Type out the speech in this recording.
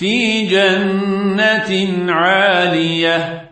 في جنة عالية.